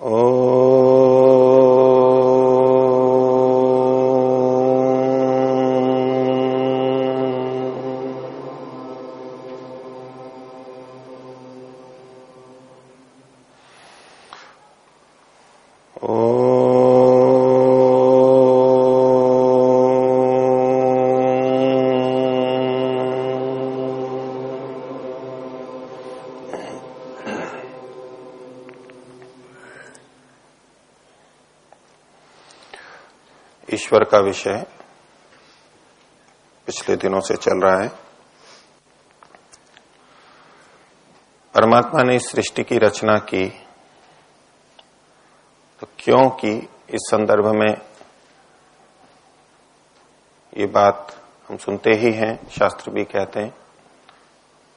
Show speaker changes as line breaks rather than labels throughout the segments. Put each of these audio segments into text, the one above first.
Oh. ईश्वर का विषय पिछले दिनों से चल रहा है। परमात्मा ने इस सृष्टि की रचना की तो क्यों की इस संदर्भ में ये बात हम सुनते ही हैं, शास्त्र भी कहते हैं।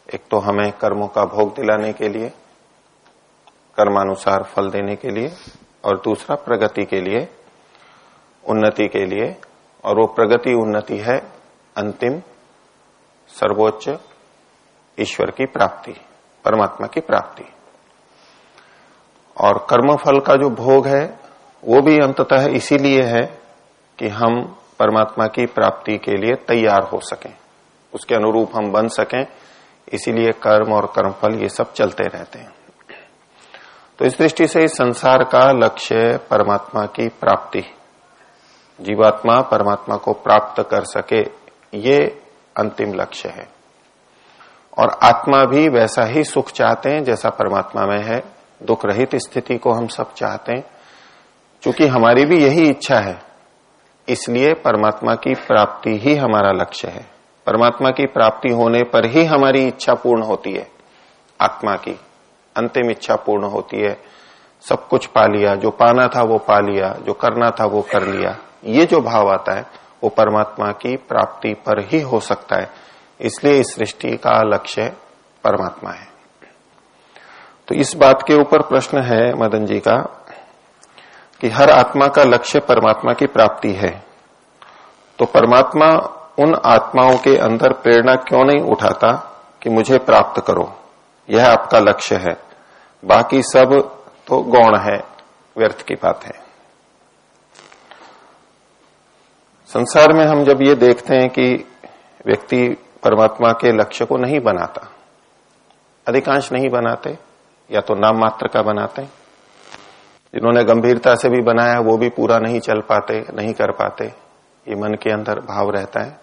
एक तो हमें कर्मों का भोग दिलाने के लिए, कर्मानुसार फल देने के लिए, और दूसरा प्रगति के लिए उन्नति के लिए, और वो प्रगति उन्नति है, अंतिम सर्वोच्च ईश्वर की प्राप्ति, परमात्मा की प्राप्ति। और कर्मफल का जो भोग है, वो भी अंततः इसीलिए है कि हम परमात्मा की प्राप्ति के लिए तैयार हो सकें। उसके अनुरूप हम बन सकें, इसीलिए कर्म और कर्मफल ये सब चलते रहते हैं। तो इस दृष्टि से इस संसार का लक्ष्य परमात्मा की प्राप्ति। जीवात्मा परमात्मा को प्राप्त कर सके, ये अंतिम लक्ष्य है। और आत्मा भी वैसा ही सुख चाहते हैं जैसा परमात्मा में है। दुख रहित स्थिति को हम सब चाहते हैं। क्योंकि हमारी भी यही इच्छा है। इसलिए परमात्मा की प्राप्ति ही हमारा लक्ष्य है। परमात्मा की प्राप्ति होने पर ही हमारी इच्छा पूर्ण होती है। आत्मा की अंतिम इच्छा पूर्ण होती है। सब कुछ पा लिया, जो पाना था वो पा लिया, जो करना था वो कर लिया। ये जो भाव आता है, वो परमात्मा की प्राप्ति पर ही हो सकता है। इसलिए इस सृष्टि का लक्ष्य परमात्मा है। तो इस बात के ऊपर प्रश्न है मदन जी का, कि हर आत्मा का लक्ष्य परमात्मा की प्राप्ति है। तो परमात्मा उन आत्माओं के अंदर प्रेरणा क्यों नहीं उठाता कि मुझे प्राप्त करो? यह आपका लक्ष्य है। बाकी सब तो गौण है, व्यर्थ की बात है। संसार में हम जब ये देखते हैं कि व्यक्ति परमात्मा के लक्ष्य को नहीं बनाता, अधिकांश नहीं बनाते, या तो नाम मात्र का बनाते, जिन्होंने गंभीरता से भी बनाया वो भी पूरा नहीं चल पाते, नहीं कर पाते, ये मन के अंदर भाव रहता है।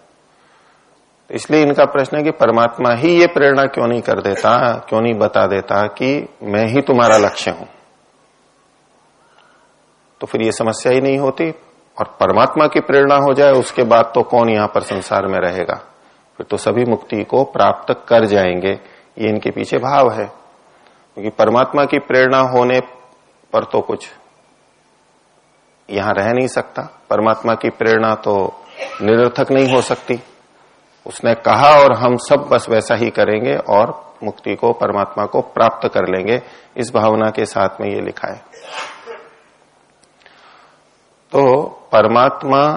इसलिए इनका प्रश्न है कि परमात्मा ही ये प्रेरणा क्यों नहीं कर देता, क्यों नहीं बता देता कि मैं ही तुम्हारा लक्ष्य हूँ? तो फिर ये समस्या ही नहीं होती और परमात्मा की प्रेरणा हो जाए, उसके बाद तो कौन यहाँ पर संसार में रहेगा? फिर तो सभी मुक्ति को प्राप्त कर जाएँगे। ये इनके पीछे भाव है। क्योंकि परमात्मा की प्रेरणा होने पर तो कुछ यहाँ रह नहीं सकता। परमात्मा की प्रेरणा तो निरर्थक नहीं हो सकती। उसने कहा और हम सब बस वैसा ही करेंगे और मुक्ति को, परमात्मा को प्राप्त कर लेंगे। इस भावना के साथ में ये लिखा है। तो परमात्मा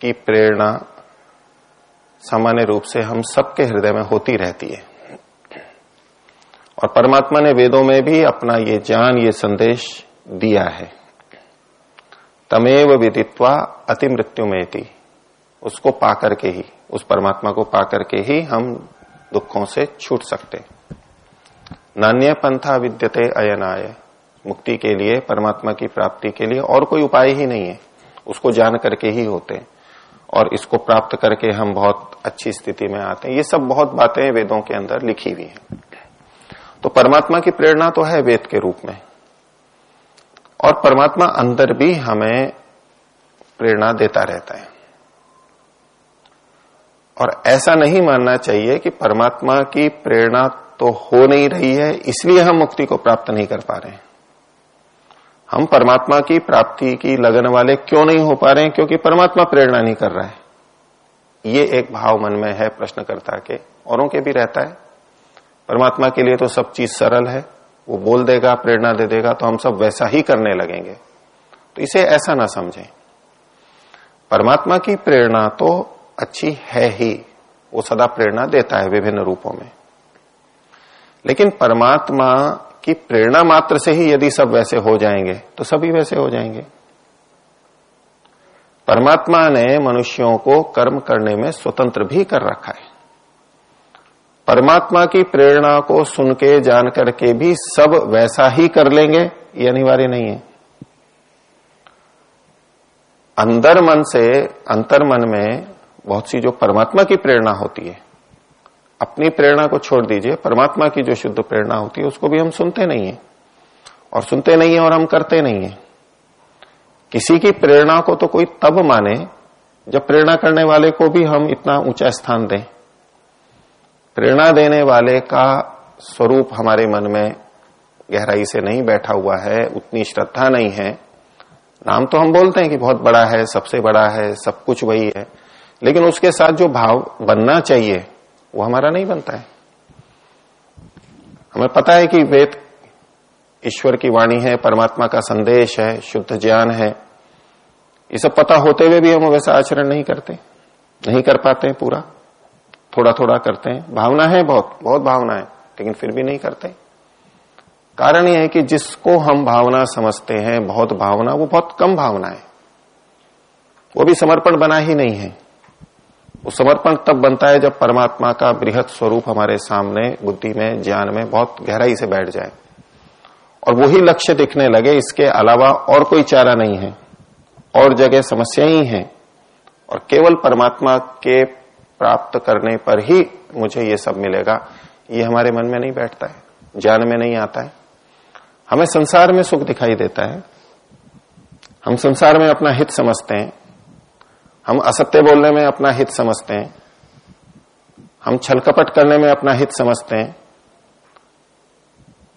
की प्रेरणा सामान्य रूप से हम सबके हृदय में होती रहती है। और परमात्मा ने वेदों में भी अपना ये ज्ञान, ये संदेश दिया है। तमेव विदित्वा अति मृत्यु में थी उसको पाकर के ही, उस परमात्मा को पाकर के ही हम दुखों से छूट सकते। नान्य पंथा विद्यते अयनाय। मुक्ति के लिए, परमात्मा की प्राप्ति के लिए और कोई उपाय ही नहीं है। उसको जान करके ही होते हैं। और इसको प्राप्त करके हम बहुत अच्छी स्थिति में आते हैं। ये सब बहुत बातें वेदों के अंदर लिखी हुई हैं। तो परमात्मा की प्रेरणा तो है वेद के रूप में। और परमात्मा अंदर भी हमें प्रेरणा देता रहता है। और ऐसा नहीं मानना चाहिए कि परमात्मा की प्रेरणा तो हो नहीं रही है, इसलिए हम मुक्ति को प्राप्त नहीं कर पा रहे हैं। हम परमात्मा की प्राप्ति की लगन वाले क्यों नहीं हो पा रहे हैं? क्योंकि परमात्मा प्रेरणा नहीं कर रहा है। ये एक भाव मन में है प्रश्नकर्ता के, औरों के भी रहता है। परमात्मा के लिए तो सब चीज़ सरल है। वो बोल देगा, प्रेरणा दे देगा तो हम सब वैसा ही करने लगेंगे। तो इसे ऐसा ना समझें। परमात्मा की प्रेरणा तो अच्छी है ही। वो सदा प्रेरणा देता है विभिन्न रूपों में। लेकिन परमात्मा की प्रेरणा मात्र से ही यदि सब वैसे हो जाएँगे तो सभी वैसे हो जाएँगे। परमात्मा ने मनुष्यों को कर्म करने में स्वतंत्र भी कर रखा है। परमात्मा की प्रेरणा को सुन के जान करके भी सब वैसा ही कर लेंगे, ये अनिवार्य नहीं है। अंदर मन से, अंतर मन में बहुत सी जो परमात्मा की प्रेरणा होती है अपनी प्रेरणा को छोड़ दीजिए। परमात्मा की जो शुद्ध प्रेरणा होती है, उसको भी हम सुनते नहीं है। और सुनते नहीं है और हम करते नहीं है। किसी की प्रेरणा को तो कोई तब माने, जब प्रेरणा करने वाले को भी हम इतना ऊँचा स्थान दें। प्रेरणा देने वाले का स्वरूप हमारे मन में गहराई से नहीं बैठा हुआ है, उतनी श्रद्धा नहीं है। नाम तो हम बोलते हैं कि बहुत बड़ा है, सबसे बड़ा है, सब कुछ वही है। लेकिन उसके साथ जो भाव बनना चाहिए वो हमारा नहीं बनता है। हमें पता है कि वेद ईश्वर की वाणी है, परमात्मा का संदेश है, शुद्ध ज्ञान है। ये सब पता होते हुए भी हम वैसा आचरण नहीं करते, नहीं कर पाते हैं पूरा। थोड़ा थोड़ा करते हैं। भावना है बहुत बहुत भावना है, लेकिन फिर भी नहीं करते। कारण यह है कि जिसको हम भावना समझते हैं, बहुत भावना, वो बहुत कम भावना है। वो भी समर्पण बना ही नहीं है। वो समर्पण तब बनता है जब परमात्मा का बृहद स्वरूप हमारे सामने, बुद्धि में, ज्ञान में बहुत गहराई से बैठ जाए। और वही लक्ष्य दिखने लगे, इसके अलावा और कोई चारा नहीं है, और जगह समस्या ही है। और केवल परमात्मा के प्राप्त करने पर ही मुझे ये सब मिलेगा। ये हमारे मन में नहीं बैठता है, ज्ञान में नहीं आता है। हमें संसार में सुख दिखाई देता है। हम संसार में अपना हित समझते हैं। हम असत्य बोलने में अपना हित समझते हैं। हम छलकपट करने में अपना हित समझते हैं।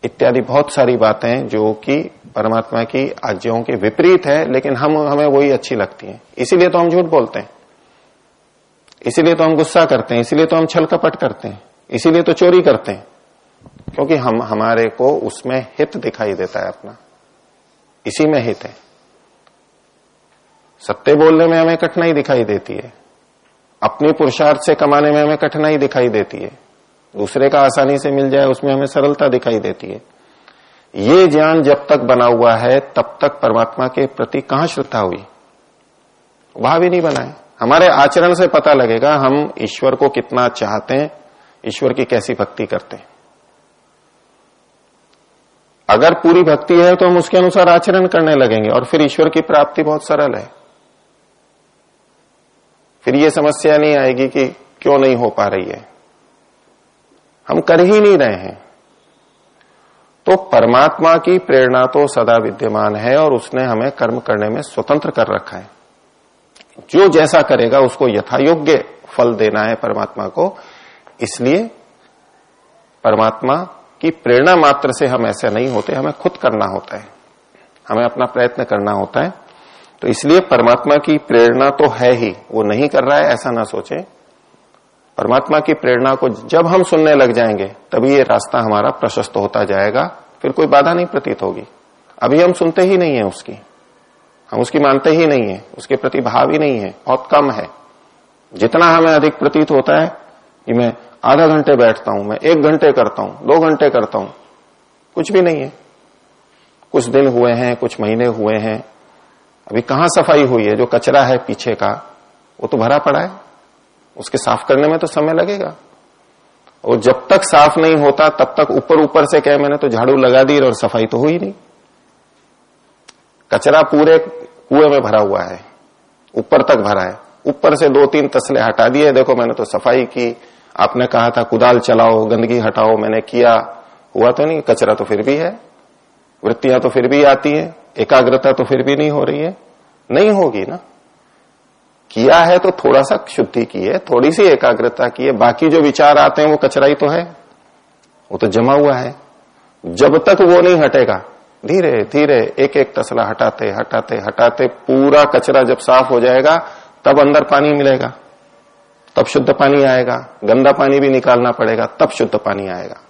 इत्यादि बहुत सारी बातें जो कि परमात्मा की आज्ञाओं के विपरीत है, लेकिन हम, हमें वही अच्छी लगती हैं। इसीलिए तो हम झूठ बोलते हैं। इसीलिए तो हम गुस्सा करते हैं, इसीलिए तो हम छल कपट करते हैं, इसीलिए तो चोरी करते हैं। क्योंकि हम, हमारे को उसमें हित दिखाई देता है अपना। इसी में हित है। सत्य बोलने में हमें कठिनाई दिखाई देती है। अपनी पुरुषार्थ से कमाने में हमें कठिनाई दिखाई देती है। दूसरे का आसानी से मिल जाए, उसमें हमें सरलता दिखाई देती है। ये ज्ञान जब तक बना हुआ है, तब तक परमात्मा के प्रति कहाँ श्रद्धा हुई? वहाँ भी नहीं बनाए हमारे आचरण से पता लगेगा, हम ईश्वर को कितना चाहते हैं, ईश्वर की कैसी भक्ति करते हैं। अगर पूरी भक्ति है तो हम उसके अनुसार आचरण करने लगेंगे, और फिर ईश्वर की प्राप्ति बहुत सरल है। फिर ये समस्या नहीं आएगी कि क्यों नहीं हो पा रही है। हम कर ही नहीं रहे हैं। तो परमात्मा की प्रेरणा तो सदा विद्यमान है और उसने हमें कर्म करने में स्वतंत्र कर रखा है। जो जैसा करेगा उसको यथायोग्य फल देना है परमात्मा को। इसलिए परमात्मा की प्रेरणा मात्र से हम ऐसे नहीं होते, हमें खुद करना होता है। हमें अपना प्रयत्न करना होता है। तो इसलिए परमात्मा की प्रेरणा तो है ही। वो नहीं कर रहा है, ऐसा ना सोचे। परमात्मा की प्रेरणा को जब हम सुनने लग जाएँगे, तभी ये रास्ता हमारा प्रशस्त होता जाएगा, फिर कोई बाधा नहीं प्रतीत होगी। अभी हम सुनते ही नहीं है उसकी। हम उसकी मानते ही नहीं है, उसके प्रति भाव ही नहीं है, बहुत कम है। जितना हमें अधिक प्रतीत होता है, कि मैं आधा घंटे बैठता हूँ, मैं एक घंटे करता हूँ, दो घंटे करता हूँ, कुछ भी नहीं है। कुछ दिन हुए हैं, कुछ महीने हुए हैं अभी कहाँ सफ़ाई हुई है? जो कचरा है पीछे का, वो तो भरा पड़ा है। उसके साफ़ करने में तो समय लगेगा। और जब तक साफ़ नहीं होता, तब तक ऊपर ऊपर से कहे मैंने तो झाड़ू लगा दी और सफ़ाई तो हुई नहीं। कचरा पूरे कुएँ में भरा हुआ है। ऊपर तक भरा है। ऊपर से दो तीन तसले हटा दिए। देखो, मैंने तो सफ़ाई की। आपने कहा था, कुदाल चलाओ, गंदगी हटाओ, मैंने किया। हुआ तो नहीं, कचरा तो फिर भी है। वृत्तियाँ तो फिर भी आती है। एकाग्रता तो फिर भी नहीं हो रही है। नहीं होगी ना। किया है तो थोड़ा सा शुद्धि की है, थोड़ी सी एकाग्रता की है, बाकी जो विचार आते हैं वो कचरा ही तो है। वो तो जमा हुआ है। जब तक वो नहीं हटेगा, धीरे धीरे एक एक तसला हटाते हटाते हटाते पूरा कचरा जब साफ़ हो जाएगा, तब अंदर पानी मिलेगा। तब शुद्ध पानी आएगा। गंदा पानी भी निकालना पड़ेगा, तब शुद्ध पानी आएगा।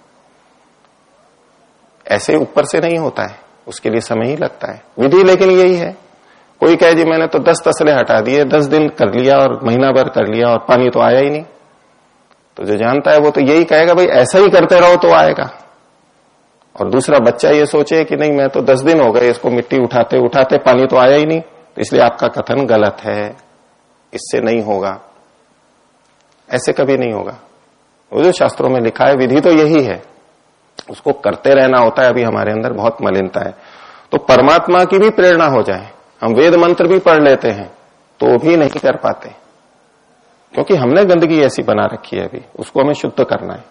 ऐसे ऊपर से नहीं होता है। उसके लिए समय ही लगता है। विधि लेकिन यही है। कोई कहे, जी, मैंने तो दस तसले हटा दिए, दस दिन कर लिया और महीना भर कर लिया और पानी तो आया ही नहीं। तो जो जानता है वो तो यही कहेगा, भाई, ऐसा ही करते रहो तो आएगा। और दूसरा, बच्चा ये सोचे कि नहीं, मैं तो दस दिन हो गए इसको मिट्टी उठाते उठाते पानी तो आया ही नहीं तो इसलिए आपका कथन गलत है। इससे नहीं होगा। ऐसे कभी नहीं होगा। वो जो शास्त्रों में लिखा है, विधि तो यही है। उसको करते रहना होता है, अभी हमारे अंदर बहुत मलिनता है। तो परमात्मा की भी प्रेरणा हो जाए। हम वेद मंत्र भी पढ़ लेते हैं तो भी नहीं कर पाते। क्योंकि हमने गंदगी ऐसी बना रखी है अभी, उसको हमें शुद्ध करना है।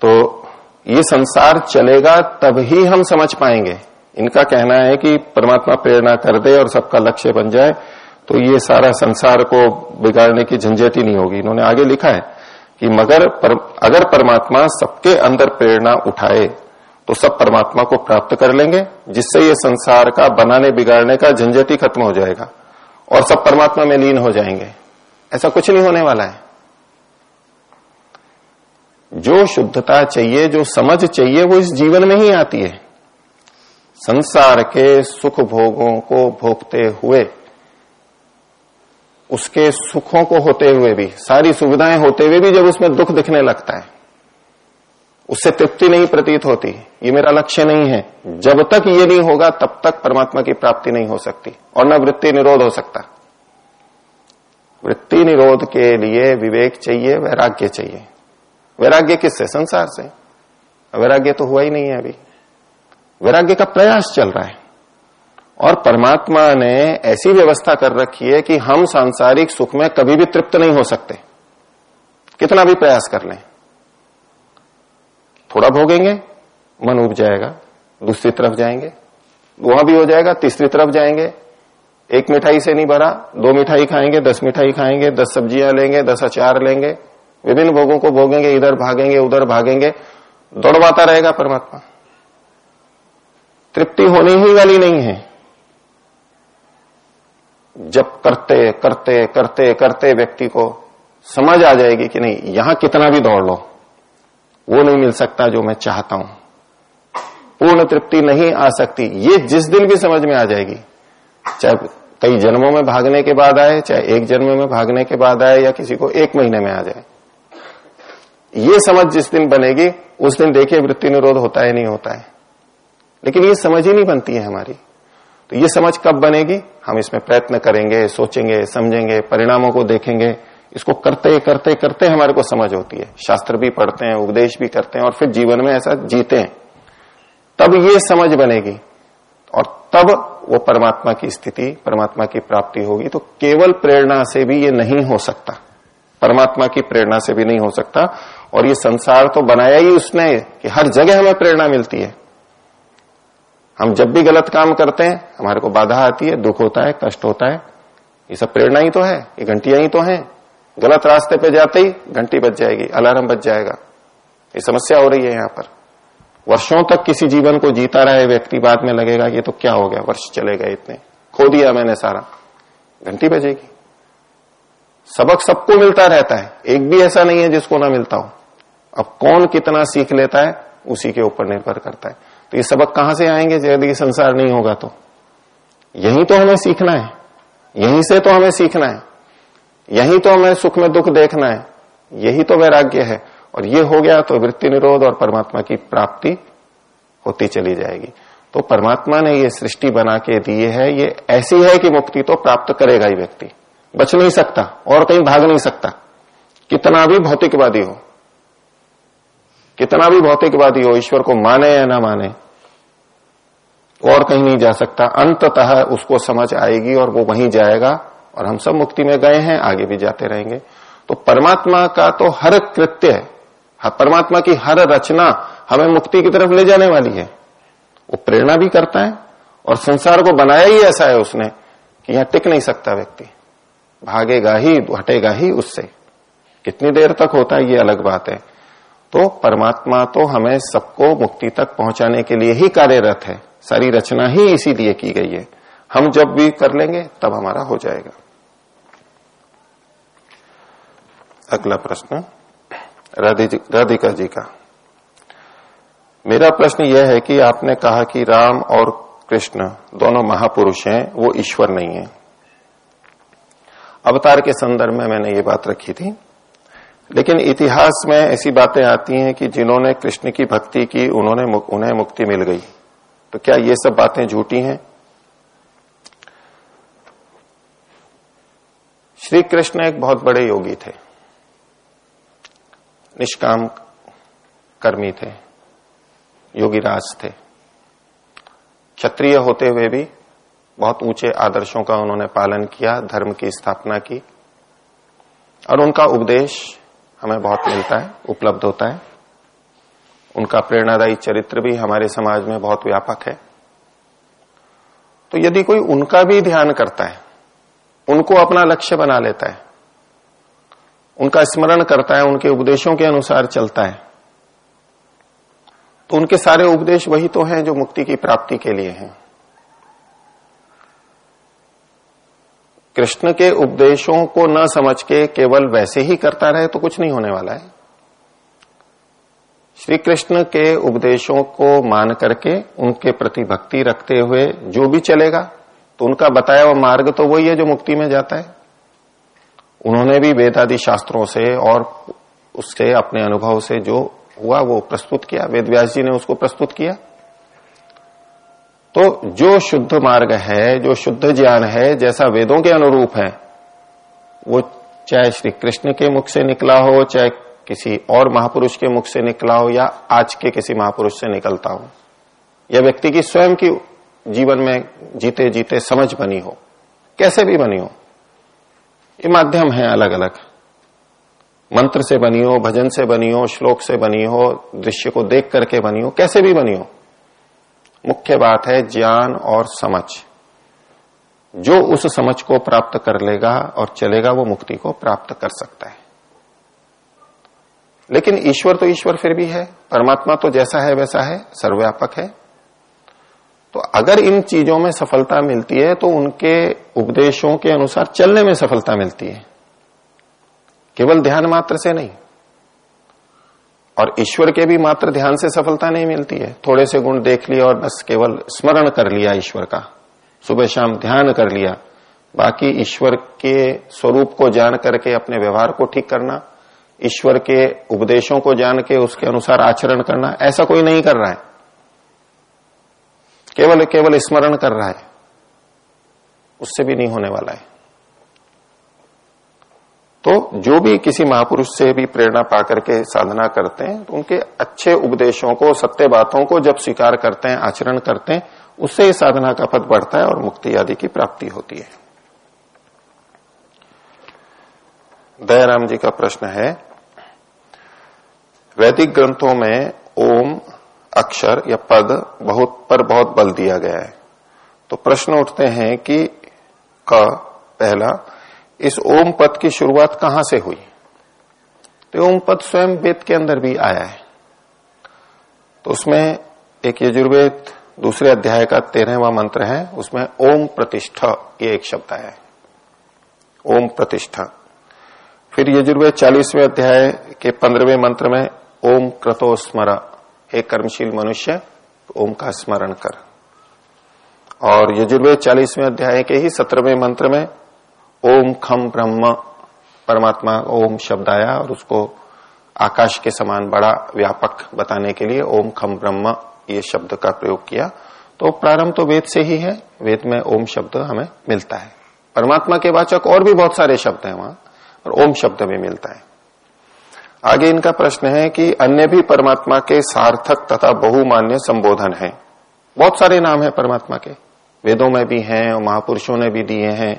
तो ये संसार चलेगा, तब ही हम समझ पाएँगे। इनका कहना है कि परमात्मा प्रेरणा कर दे और सबका लक्ष्य बन जाए तो ये सारा संसार को बिगाड़ने की झंझट ही नहीं होगी। इन्होंने आगे लिखा है कि मगर पर, अगर परमात्मा सबके अंदर प्रेरणा उठाए तो सब परमात्मा को प्राप्त कर लेंगे जिससे ये संसार का बनाने बिगाड़ने का झंझट ही खत्म हो जाएगा और सब परमात्मा में लीन हो जाएँगे। ऐसा कुछ नहीं होने वाला है। जो शुद्धता चाहिए जो समझ चाहिए वो इस जीवन में ही आती है। संसार के सुख भोगों को भोगते हुए उसके सुखों को होते हुए भी, सारी सुविधाएँ होते हुए भी जब उसमें दुख दिखने लगता है, उससे तृप्ति नहीं प्रतीत होती, ये मेरा लक्ष्य नहीं है। जब तक ये नहीं होगा, तब तक परमात्मा की प्राप्ति नहीं हो सकती, और न वृत्ति निरोध हो सकता। वृत्ति निरोध के लिए विवेक चाहिए, वैराग्य चाहिए। वैराग्य किससे? संसार से। वैराग्य तो हुआ ही नहीं है अभी। वैराग्य का प्रयास चल रहा है। और परमात्मा ने ऐसी व्यवस्था कर रखी है कि हम सांसारिक सुख में कभी भी तृप्त नहीं हो सकते। कितना भी प्रयास कर लें। थोड़ा भोगेंगे, मन उब जाएगा, दूसरी तरफ़ जाएँगे, वहाँ भी हो जाएगा, तीसरी तरफ़ जाएँगे। एक मिठाई से नहीं भरा, दो मिठाई खाएँगे, दस मिठाई खाएँगे, दस सब्ज़ियाँ लेंगे, दस अचार लेंगे। विभिन्न भोगों को भोगेंगे, इधर भागेंगे, उधर भागेंगे। दौड़वाता रहेगा परमात्मा। तृप्ति होने ही वाली नहीं है। जब करते करते करते करते व्यक्ति को समझ आ जाएगी कि नहीं, यहाँ कितना भी दौड़ लो, वो नहीं मिल सकता जो मैं चाहता हूँ। पूर्ण तृप्ति नहीं आ सकती, ये जिस दिन भी समझ में आ जाएगी, चाहे कई जन्मों में भागने के बाद आए, चाहे एक जन्म में भागने के बाद आए, या किसी को एक महीने में आ जाए, ये समझ जिस दिन बनेगी, उस दिन देखिए वृत्ति निरोध होता है नहीं होता है। लेकिन ये समझ ही नहीं बनती है हमारी। तो ये समझ कब बनेगी? हम इसमें प्रयत्न करेंगे, सोचेंगे, समझेंगे, परिणामों को देखेंगे। इसको करते करते करते हमारे को समझ होती है। शास्त्र भी पढ़ते हैं, उपदेश भी करते हैं और फिर जीवन में ऐसा जीते हैं। तब ये समझ बनेगी और तब वो परमात्मा की स्थिति, परमात्मा की प्राप्ति होगी। तो केवल प्रेरणा से भी ये नहीं हो सकता। परमात्मा की प्रेरणा से भी नहीं हो सकता। और ये संसार तो बनाया ही उसने कि हर जगह हमें प्रेरणा मिलती है। हम जब भी गलत काम करते हैं, हमारे को बाधा आती है, दुख होता है, कष्ट होता है। ये सब प्रेरणा ही तो है, ये घंटियाँ ही तो है। गलत रास्ते पे जाते ही घंटी बच जाएगी, अलार्म बच जाएगा। ये समस्या हो रही है यहाँ पर। वर्षों तक किसी जीवन को जीता रहे व्यक्ति बाद में लगेगा ये तो क्या हो गया, वर्ष चले गए इतने। खो दिया मैंने सारा। घंटी बजेगी। सबक सबको मिलता रहता है, एक भी ऐसा नहीं है जिसको ना मिलता हो। अब कौन कितना सीख लेता है, उसी के ऊपर निर्भर करता है। तो ये सबक कहाँ से आएँगे? यदि संसार नहीं होगा तो। यही तो हमें सीखना है। यहीं से तो हमें सीखना है। यही तो हमें सुख में दुख देखना है। यही तो वैराग्य है। और ये हो गया तो वृत्ति निरोध और परमात्मा की प्राप्ति होती चली जाएगी। तो परमात्मा ने ये सृष्टि बना के दिए है। ये ऐसी है कि मुक्ति तो प्राप्त करेगा ही व्यक्ति। बच नहीं सकता और कहीं भाग नहीं सकता। कितना भी भौतिकवादी हो। कितना भी भौतिकवादी हो, ईश्वर को माने या ना माने, और कहीं नहीं जा सकता। अंततः उसको समझ आएगी और वो वहीं जाएगा, और हम सब मुक्ति में गए हैं, आगे भी जाते रहेंगे। तो परमात्मा का तो हर कृत्य है। परमात्मा की हर रचना हमें मुक्ति की तरफ़ ले जाने वाली है। वो प्रेरणा भी करता है, और संसार को बनाया ही ऐसा है उसने, कि यहाँ टिक नहीं सकता व्यक्ति। भागेगा ही, हटेगा ही उससे। कितनी देर तक होता है, ये अलग बात है। तो परमात्मा तो हमें सबको मुक्ति तक पहुँचाने के लिए ही कार्यरत है। सारी रचना ही इसीलिए की गई है। हम जब भी कर लेंगे, तब हमारा हो जाएगा। अगला प्रश्न राधिका जी का। मेरा प्रश्न यह है कि आपने कहा कि राम और कृष्ण दोनों महापुरुष हैं, वो ईश्वर नहीं है। अवतार के संदर्भ में मैंने ये बात रखी थी। लेकिन इतिहास में ऐसी बातें आती हैं कि जिन्होंने कृष्ण की भक्ति की, उन्होंने उन्हें मुक्ति मिल गई। तो क्या ये सब बातें झूठी हैं? श्री कृष्ण एक बहुत बड़े योगी थे। निष्काम कर्मी थे। योगीराज थे। क्षत्रिय होते हुए भी बहुत ऊँचे आदर्शों का उन्होंने पालन किया, धर्म की स्थापना की। और उनका उपदेश हमें बहुत मिलता है, उपलब्ध होता है। उनका प्रेरणादायी चरित्र भी हमारे समाज में बहुत व्यापक है। तो यदि कोई उनका भी ध्यान करता है, उनको अपना लक्ष्य बना लेता है, उनका स्मरण करता है, उनके उपदेशों के अनुसार चलता है तो उनके सारे उपदेश वही तो हैं जो मुक्ति की प्राप्ति के लिए हैं। कृष्ण के उपदेशों को न समझ के केवल वैसे ही करता रहे तो कुछ नहीं होने वाला है। श्री कृष्ण के उपदेशों को मान करके उनके प्रति भक्ति रखते हुए जो भी चलेगा तो उनका बताया हुआ मार्ग तो वही है जो मुक्ति में जाता है। उन्होंने भी वेदादि शास्त्रों से और उससे, अपने अनुभव से जो हुआ, वो प्रस्तुत किया। वेद व्यास जी ने उसको प्रस्तुत किया। तो जो शुद्ध मार्ग है, जो शुद्ध ज्ञान है, जैसा वेदों के अनुरूप है, वो चाहे श्री कृष्ण के मुख से निकला हो, चाहे किसी और महापुरुष के मुख से निकला हो, या आज के किसी महापुरुष से निकलता हो, या व्यक्ति की स्वयं की जीवन में जीते जीते समझ बनी हो। कैसे भी बनी हो। ये माध्यम है अलग अलग मंत्र से बनी हो, भजन से बनी हो, श्लोक से बनी हो, दृश्य को देख करके बनी हो, कैसे भी बनी हो। मुख्य बात है ज्ञान और समझ। जो उस समझ को प्राप्त कर लेगा और चलेगा, वो मुक्ति को प्राप्त कर सकता है। लेकिन ईश्वर तो ईश्वर फिर भी है, परमात्मा तो जैसा है वैसा है, सर्वव्यापक है। तो अगर इन चीज़ों में सफलता मिलती है तो उनके उपदेशों के अनुसार चलने में सफलता मिलती है। केवल ध्यान मात्र से नहीं और ईश्वर के भी मात्र ध्यान से सफलता नहीं मिलती है। थोड़े से गुण देख लिया और बस केवल स्मरण कर लिया ईश्वर का। सुबह शाम ध्यान कर लिया। बाकी ईश्वर के स्वरूप को जान करके अपने व्यवहार को ठीक करना, ईश्वर के उपदेशों को जान के उसके अनुसार आचरण करना, ऐसा कोई नहीं कर रहा है। केवल केवल स्मरण कर रहा है। उससे भी नहीं होने वाला है। तो जो भी किसी महापुरुष से भी प्रेरणा पा करके साधना करते हैं तो उनके अच्छे उपदेशों को, सत्य बातों को जब स्वीकार करते हैं, आचरण करते हैं, उससे साधना का पद बढ़ता है और मुक्ति आदि की प्राप्ति होती है। दयाराम जी का प्रश्न है, वैदिक ग्रंथों में ओम, अक्षर या पद बहुत, पर बहुत बल दिया गया है। तो प्रश्न उठते हैं कि क, पहला इस ओम पद की शुरुआत कहाँ से हुई? तो ओम पद स्वयं वेद के अंदर भी आया है। तो उसमें एक यजुर्वेद दूसरे अध्याय का तेरहवा मंत्र है, उसमें ओम प्रतिष्ठा ये एक शब्द आया है। ओम प्रतिष्ठा। फिर यजुर्वेद चालीसवें अध्याय के पंद्रहवें मंत्र में ओम क्रतो स्मरा हे कर्मशील मनुष्य, ओम का स्मरण कर। और यजुर्वेद चालीसवें अध्याय के ही सत्रहवें मंत्र में ओम खम ब्रह्म परमात्मा ओम शब्द आया और उसको आकाश के समान बड़ा व्यापक बताने के लिए ओम खम ब्रह्म ये शब्द का प्रयोग किया। तो प्रारंभ तो वेद से ही है। वेद में ओम शब्द हमें मिलता है। परमात्मा के वाचक और भी बहुत सारे शब्द हैं वहाँ, और ओम शब्द भी मिलता है। आगे इनका प्रश्न है कि अन्य भी परमात्मा के सार्थक तथा बहुमान्य संबोधन हैं। बहुत सारे नाम है परमात्मा के। वेदों में भी हैं और महापुरुषों ने भी दिए हैं।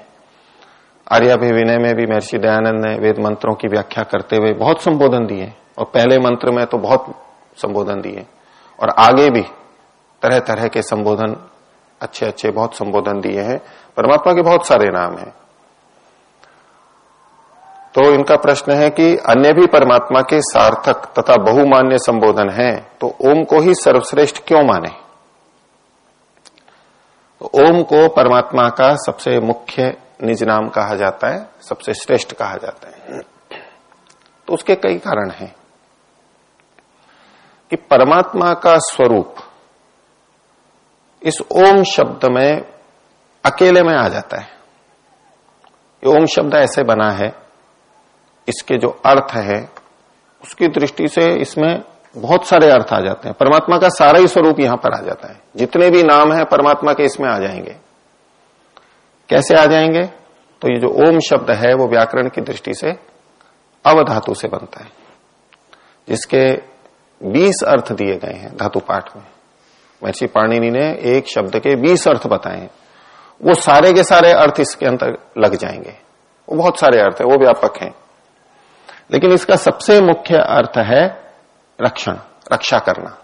आर्याभिविनय में भी, महर्षि दयानंद ने वेद मंत्रों की व्याख्या करते हुए बहुत संबोधन दिए और पहले मंत्र में तो बहुत संबोधन दिए और आगे भी तरह तरह के संबोधन अच्छे अच्छे बहुत संबोधन दिए हैं। परमात्मा के बहुत सारे नाम हैं। तो इनका प्रश्न है कि अन्य भी परमात्मा के सार्थक तथा बहुमान्य संबोधन हैं तो ओम को ही सर्वश्रेष्ठ क्यों माने? तो ओम को परमात्मा का सबसे मुख्य निज नाम कहा जाता है, सबसे श्रेष्ठ कहा जाता है। तो उसके कई कारण हैं कि परमात्मा का स्वरूप इस ओम शब्द में अकेले में आ जाता है। ये ओम शब्द ऐसे बना है, इसके जो अर्थ है, उसकी दृष्टि से इसमें बहुत सारे अर्थ आ जाते हैं। परमात्मा का सारा ही स्वरूप यहाँ पर आ जाता है। जितने भी नाम है, परमात्मा के इसमें आ जाएँगे। कैसे आ जाएँगे? तो ये जो ओम शब्द है, वो व्याकरण की दृष्टि से अवधातु से बनता है। जिसके 20 अर्थ दिए गए हैं धातु पाठ में। महर्षि पाणिनि ने एक शब्द के 20 अर्थ बताए हैं। वो सारे के सारे अर्थ इसके अंतर लग जाएँगे। वो बहुत सारे अर्थ है, वो व्यापक हैं। लेकिन इसका सबसे मुख्य अर्थ है रक्षण, रक्षा करना।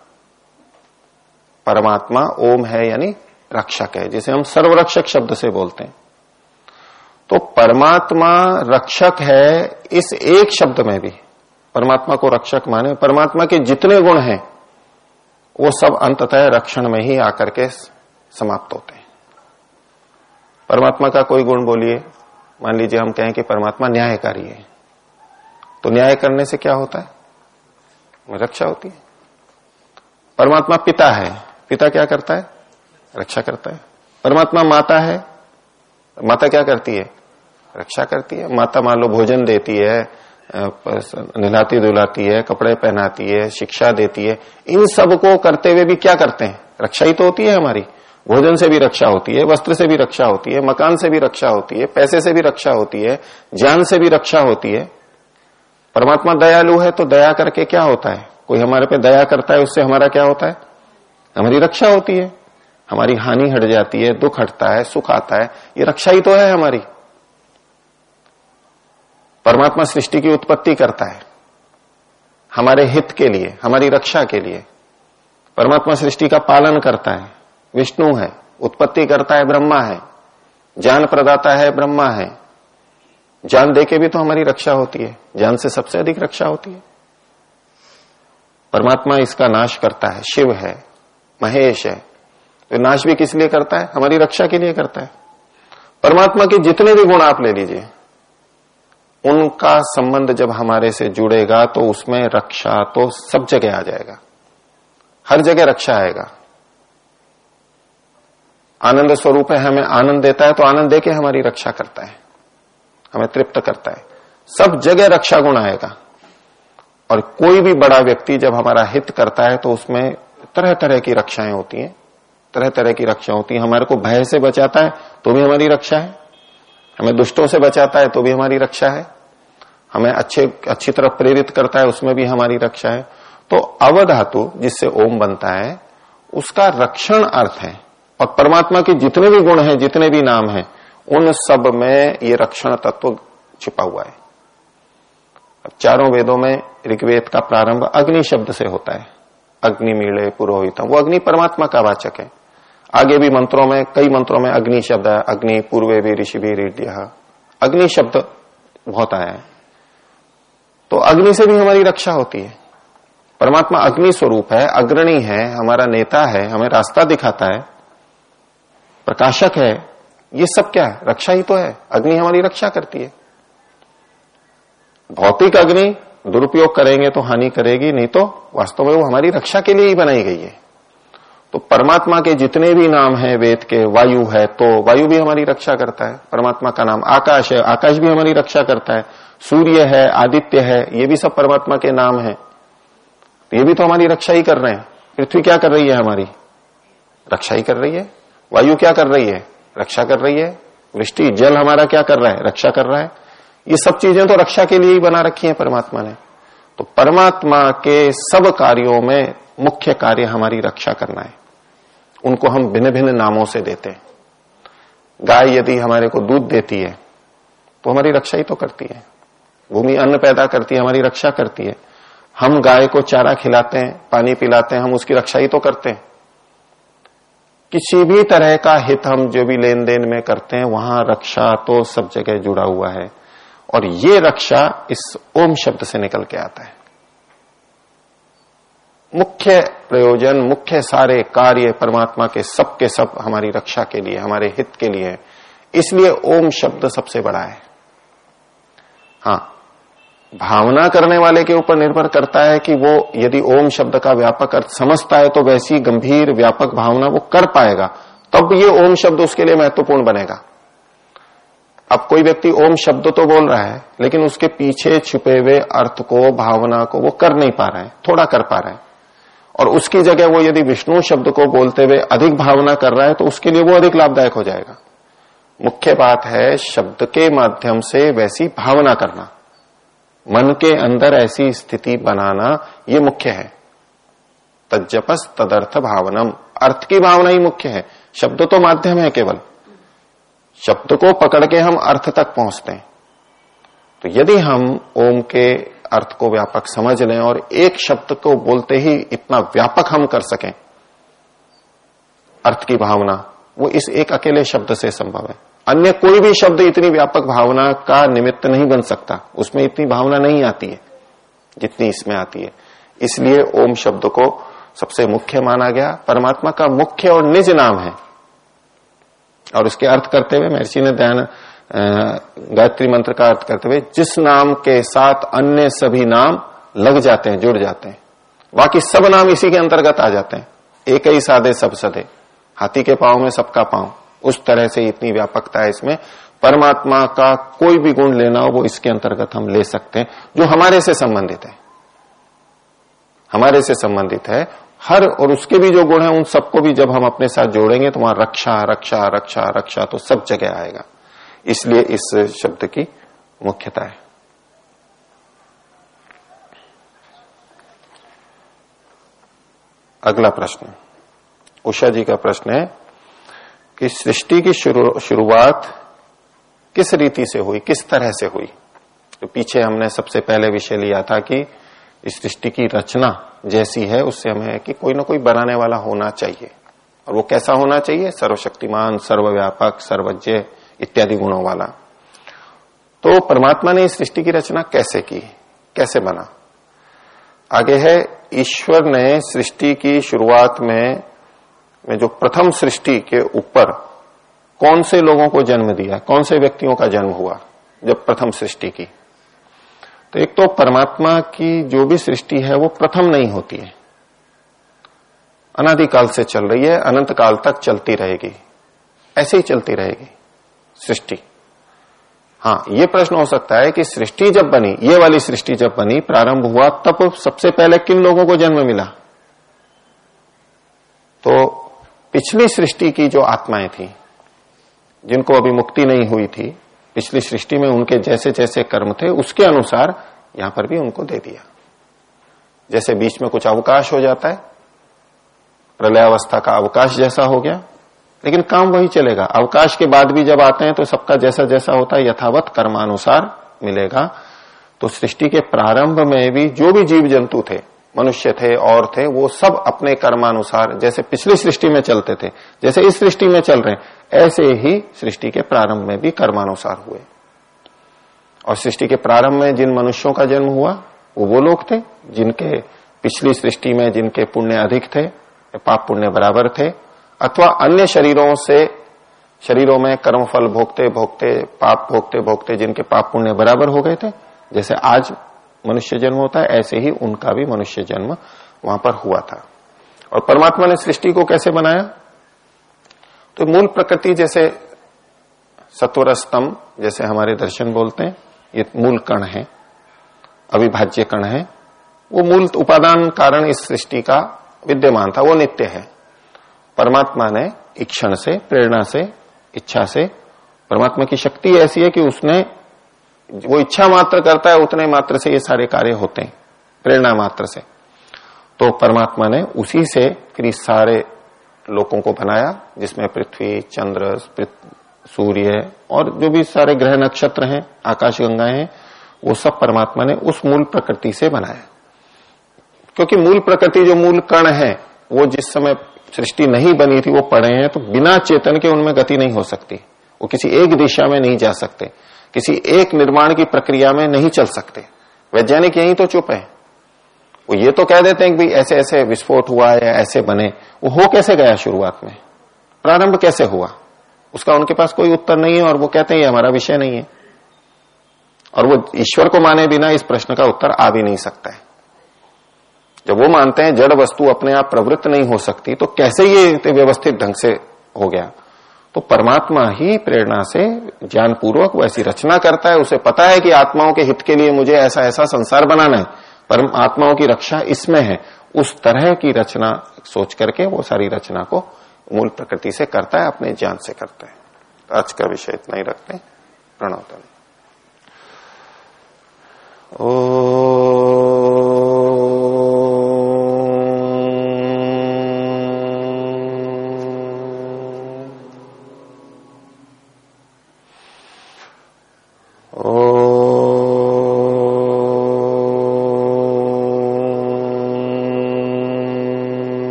परमात्मा ओम है यानी रक्षक है, जिसे हम सर्वरक्षक शब्द से बोलते हैं। तो परमात्मा रक्षक है इस एक शब्द में भी। परमात्मा को रक्षक माने, परमात्मा के जितने गुण हैं, वो सब अंततः रक्षण में ही आकर के समाप्त होते हैं। परमात्मा का कोई गुण बोलिए, मान लीजिए हम कहें कि परमात्मा न्यायकारी है। तो न्याय करने से क्या होता है? रक्षा होती है। परमात्मा पिता है। पिता क्या करता है? रक्षा करता है। परमात्मा माता है। माता क्या करती है? रक्षा करती है। माता मान लो भोजन देती है नहलाती धुलाती है, कपड़े पहनाती है, शिक्षा देती है। इन सबको करते हुए भी क्या करते हैं? रक्षा ही तो होती है हमारी। भोजन से भी रक्षा होती है, वस्त्र से भी रक्षा होती है, मकान से भी रक्षा होती है, पैसे से भी रक्षा होती है, जान से भी रक्षा होती है। परमात्मा दयालु है तो दया करके क्या होता है? कोई हमारे पे दया करता है, उससे हमारा क्या होता है? हमारी रक्षा होती है। हमारी हानि हट जाती है, दुख हटता है, सुख आता है, ये रक्षा ही तो है हमारी। परमात्मा सृष्टि की उत्पत्ति करता है, हमारे हित के लिए, हमारी रक्षा के लिए। परमात्मा सृष्टि का पालन करता है, विष्णु है, उत्पत्ति करता है, ब्रह्मा है, ज्ञान प्रदाता है, ब्रह्मा है। जान देके भी तो हमारी रक्षा होती है जान से सबसे अधिक रक्षा होती है। परमात्मा इसका नाश करता है, शिव है, महेश है तो नाश भी किस लिए करता है? हमारी रक्षा के लिए करता है। परमात्मा के जितने भी गुण आप ले लीजिए, उनका संबंध जब हमारे से जुड़ेगा तो उसमें रक्षा तो सब जगह आ जाएगा। हर जगह रक्षा आएगा। आनंद स्वरूप है, हमें आनंद देता है तो आनंद देके हमारी रक्षा करता है। हमें तृप्त करता है। सब जगह रक्षा गुण आएगा। और कोई भी बड़ा व्यक्ति जब हमारा हित करता है तो उसमें तरह तरह की रक्षाएँ होती हैं। तरह तरह की रक्षा होती है। हमारे को भय से बचाता है तो भी हमारी रक्षा है। हमें दुष्टों से बचाता है तो भी हमारी रक्षा है। हमें अच्छे, अच्छी तरह प्रेरित करता है, उसमें भी हमारी रक्षा है। तो अवधातु जिससे ओम बनता है, उसका रक्षण अर्थ है। और परमात्मा के जितने भी गुण हैं, जितने भी नाम हैं, उन सब में ये रक्षण तत्व छिपा हुआ है। अब चारों वेदों में ऋग्वेद का प्रारंभ अग्नि शब्द से होता है। अग्नि मीड़े पुरोहितम, वो अग्नि परमात्मा का वाचक है। आगे भी मंत्रों में, कई मंत्रों में अग्नि शब्द है, अग्नि पूर्वे भी ऋषि भी रीढ़ अग्नि शब्द बहुत आया है। तो अग्नि से भी हमारी रक्षा होती है। परमात्मा अग्नि स्वरूप है, अग्रणी है, हमारा नेता है, हमें रास्ता दिखाता है, प्रकाशक है, ये सब क्या है? रक्षा ही तो है। अग्नि हमारी रक्षा करती है। भौतिक अग्नि दुरुपयोग करेंगे तो हानि करेगी, नहीं तो वास्तव में वो हमारी रक्षा के लिए ही बनाई गई है। तो परमात्मा के जितने भी नाम हैं वेद के, वायु है तो वायु भी हमारी रक्षा करता है, परमात्मा का नाम आकाश है, आकाश भी हमारी रक्षा करता है, सूर्य है, आदित्य है, ये भी सब परमात्मा के नाम है। ये भी तो हमारी रक्षा ही कर रहे हैं। पृथ्वी क्या कर रही है हमारी? रक्षा ही कर रही है। वायु क्या कर रही है? रक्षा कर रही है। वृष्टि जल हमारा क्या कर रहा है? रक्षा कर रहा है। ये सब चीज़ें तो रक्षा के लिए ही बना रखी है परमात्मा ने। तो परमात्मा के सब कार्यों में मुख्य कार्य हमारी रक्षा करना है। उनको हम भिन्न भिन्न नामों से देते हैं। गाय यदि हमारे को दूध देती है तो हमारी रक्षा ही तो करती है। भूमि अन्न पैदा करती है, हमारी रक्षा करती है। हम गाय को चारा खिलाते हैं, पानी पिलाते हैं, हम उसकी रक्षा ही तो करते हैं। किसी भी तरह का हित हम जो भी लेन देन में करते हैं, वहाँ रक्षा तो सब जगह जुड़ा हुआ है। और ये रक्षा इस ओम शब्द से निकल के आता है। मुख्य प्रयोजन, मुख्य सारे कार्य परमात्मा के सब के सब हमारी रक्षा के लिए, हमारे हित के लिए इसलिए ओम शब्द सबसे बड़ा है। हाँ भावना करने वाले के ऊपर निर्भर करता है कि वो यदि ओम शब्द का व्यापक अर्थ समझता है तो वैसी गंभीर व्यापक भावना वो कर पाएगा। तब ये ओम शब्द उसके लिए महत्वपूर्ण बनेगा। अब कोई व्यक्ति ओम शब्द तो बोल रहा है, लेकिन उसके पीछे छुपे हुए अर्थ को, भावना को वो कर नहीं पा रहा है, थोड़ा कर पा रहा है। और उसकी जगह वो यदि विष्णु शब्द को बोलते हुए अधिक भावना कर रहा है तो उसके लिए वो अधिक लाभदायक हो जाएगा। मुख्य बात है, शब्द के माध्यम से वैसी भावना करना। मन के अंदर ऐसी स्थिति बनाना, ये मुख्य है। तजपस तदर्थ भावनम। अर्थ की भावना ही मुख्य है। शब्द तो माध्यम है केवल। शब्द को पकड़ के हम अर्थ तक पहुँचते हैं। तो यदि हम ओम के अर्थ को व्यापक समझ लें और एक शब्द को बोलते ही इतना व्यापक हम कर सकें। अर्थ की भावना, वो इस एक अकेले शब्द से संभव है। अन्य कोई भी शब्द इतनी व्यापक भावना का निमित्त नहीं बन सकता। उसमें इतनी भावना नहीं आती है, जितनी इसमें आती है। इसलिए ओम शब्द को सबसे मुख्य माना गया। परमात्मा का मुख्य और निज नाम है। और उसके अर्थ करते हुए महर्षि ने ध्यान गायत्री मंत्र का अर्थ करते हुए, जिस नाम के साथ अन्य सभी नाम लग जाते हैं, जुड़ जाते हैं, बाकी सब नाम इसी के अंतर्गत आ जाते हैं। एक ही साधे, सब सदे हाथी के पाँव में सबका पाँव। उस तरह से इतनी व्यापकता है इसमें। परमात्मा का कोई भी गुण लेना हो, वो इसके अंतर्गत हम ले सकते हैं, जो हमारे से संबंधित है। हमारे से संबंधित है। हर और उसके भी जो गुण है, उन सबको भी जब हम अपने साथ जोड़ेंगे तो वहाँ रक्षा रक्षा रक्षा रक्षा तो सब जगह आएगा। इसलिए इस शब्द की मुख्यता है। अगला प्रश्न। उषा जी का प्रश्न है कि सृष्टि की शुरू, शुरुआत किस रीति से हुई किस तरह से हुई? तो पीछे हमने सबसे पहले विषय लिया था कि इस सृष्टि की रचना जैसी है उससे हमें है कि कोई ना कोई बनाने वाला होना चाहिए। और वो कैसा होना चाहिए? सर्वशक्तिमान सर्वव्यापक सर्वज्ञ इत्यादि गुणों वाला। तो परमात्मा ने इस सृष्टि की रचना कैसे की? कैसे बना? आगे है, ईश्वर ने सृष्टि की शुरुआत में में जो प्रथम सृष्टि के ऊपर कौन से लोगों को जन्म दिया, कौन से व्यक्तियों का जन्म हुआ, जब प्रथम सृष्टि की? तो एक तो परमात्मा की जो भी सृष्टि है, वो प्रथम नहीं होती है। अनादिकाल से चल रही है अनंत काल तक चलती रहेगी। ऐसे ही चलती रहेगी। सृष्टि। हाँ ये प्रश्न हो सकता है कि सृष्टि जब बनी, ये वाली सृष्टि जब बनी, प्रारंभ हुआ, तब सबसे पहले किन लोगों को जन्म मिला? तो पिछली सृष्टि की जो आत्माएँ थी, जिनको अभी मुक्ति नहीं हुई थी, पिछली सृष्टि में उनके जैसे जैसे कर्म थे, उसके अनुसार यहाँ पर भी उनको दे दिया। जैसे बीच में कुछ अवकाश हो जाता है, प्रलयावस्था का अवकाश जैसा हो गया लेकिन काम वही चलेगा। अवकाश के बाद भी जब आते हैं तो सबका जैसा जैसा होता है, यथावत कर्मानुसार मिलेगा। तो सृष्टि के प्रारंभ में भी जो भी जीव जंतु थे, मनुष्य थे, और थे, वो सब अपने कर्मानुसार, जैसे पिछली सृष्टि में चलते थे, जैसे इस सृष्टि में चल रहे ऐसे ही सृष्टि के प्रारंभ में भी कर्मानुसार हुए। और सृष्टि के प्रारंभ में जिन मनुष्यों का जन्म हुआ, वो वो लोग थे, जिनके पिछली सृष्टि में जिनके पुण्य अधिक थे, पाप पुण्य बराबर थे अथवा अन्य शरीरों से, शरीरों में कर्मफल भोगते भोगते, पाप भोगते भोगते जिनके पाप पुण्य बराबर हो गए थे, जैसे आज मनुष्य जन्म होता है, ऐसे ही उनका भी मनुष्य जन्म वहाँ पर हुआ था। और परमात्मा ने सृष्टि को कैसे बनाया? तो मूल प्रकृति जैसे सत्वर स्तंभ जैसे हमारे दर्शन बोलते हैं, ये मूल कण है, अविभाज्य कण है, वो मूल उपादान कारण इस सृष्टि का विद्यमान था, वो नित्य है। परमात्मा ने इक्षण से, प्रेरणा से, इच्छा से, परमात्मा की शक्ति ऐसी है कि उसने वो इच्छा मात्र करता है, उतने मात्र से ये सारे कार्य होते हैं, प्रेरणा मात्र से। तो परमात्मा ने उसी से फिर सारे लोगों को बनाया, जिसमें पृथ्वी, चंद्र सूर्य और जो भी सारे ग्रह नक्षत्र हैं, आकाश गंगाएँ हैं, वो सब परमात्मा ने उस मूल प्रकृति से बनाया। क्योंकि मूल प्रकृति जो मूल कण है, वो जिस समय सृष्टि नहीं बनी थी, वो पड़े हैं तो बिना चेतन के उनमें गति नहीं हो सकती। वो किसी एक दिशा में नहीं जा सकते। किसी एक निर्माण की प्रक्रिया में नहीं चल सकते। वैज्ञानिक यही तो चुप है। वो ये तो कह देते हैं कि ऐसे ऐसे विस्फोट हुआ या ऐसे बने, वो हो कैसे गया शुरुआत में? प्रारंभ कैसे हुआ? उसका उनके पास कोई उत्तर नहीं है और वो कहते हैं हमारा विषय नहीं है। और वो ईश्वर को माने बिना इस प्रश्न का उत्तर आ भी नहीं सकता है। जब वो मानते हैं जड़ वस्तु अपने आप प्रवृत्त नहीं हो सकती तो कैसे ये व्यवस्थित ढंग से हो गया? तो परमात्मा ही प्रेरणा से ज्ञान पूर्वक वो ऐसी रचना करता है। उसे पता है कि आत्माओं के हित के लिए मुझे ऐसा ऐसा संसार बनाना है। पर आत्माओं की रक्षा इसमें है। उस तरह की रचना सोच करके वो सारी रचना को मूल प्रकृति से करता है, अपने ज्ञान से करता है। तो आज का विषय इतना ही रखते हैं। प्रणवतन ओ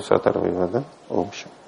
सभी को सतर अभिवादन ओम शुभ